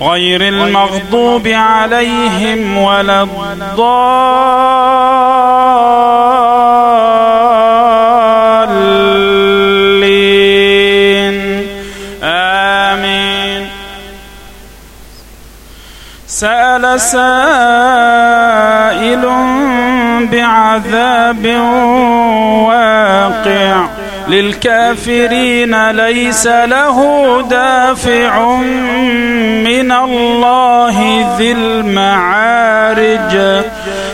غير المغضوب عليهم ولا الضالين. آمين. سأل سائل بعذاب واقع. للكافرين ليس له دافع من الله ذي المعارج.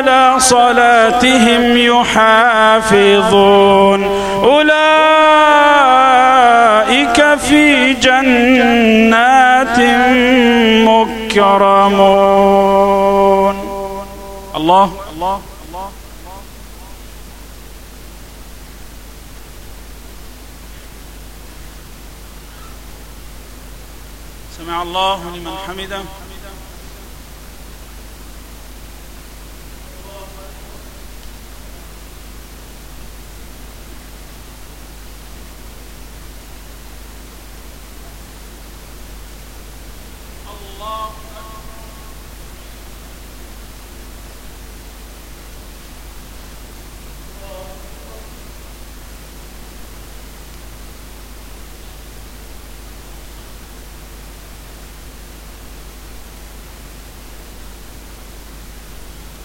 على صلاتهم يحافظون. أولئك في جنات مكرمون. الله. الله سمع الله لمن حمده.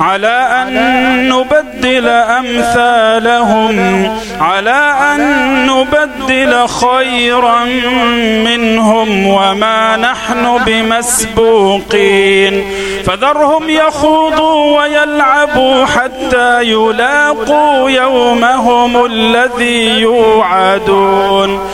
على أن نبدل أمثالهم على أن نبدل خيرا منهم وما نحن بمسبوقين. فذرهم يخوضوا ويلعبوا حتى يلاقوا يومهم الذي يوعدون.